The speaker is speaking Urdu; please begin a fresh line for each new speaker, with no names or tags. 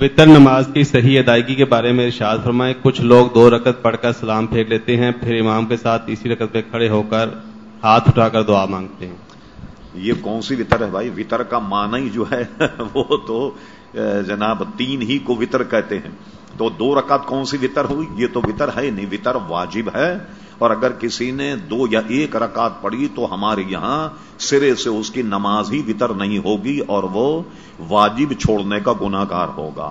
وطر نماز کی صحیح ادائیگی کے بارے میں ارشاد فرمائیں کچھ لوگ دو رکعت پڑھ کر سلام پھینک لیتے ہیں، پھر امام کے ساتھ تیسری رکعت پہ کھڑے ہو کر ہاتھ اٹھا کر دعا مانگتے ہیں۔
یہ کون سی وطر ہے بھائی؟ وطر کا معنی ہی جو ہے، وہ تو جناب تین ہی کو وطر کہتے ہیں۔ تو دو رکعت کون سی وطر ہوئی؟ یہ تو وطر ہے نہیں، وطر واجب ہے۔ اور اگر کسی نے دو یا ایک رکعت پڑھی تو ہمارے یہاں سرے سے اس کی نماز ہی وطر نہیں ہوگی اور وہ واجب چھوڑنے کا گناہ گار ہوگا۔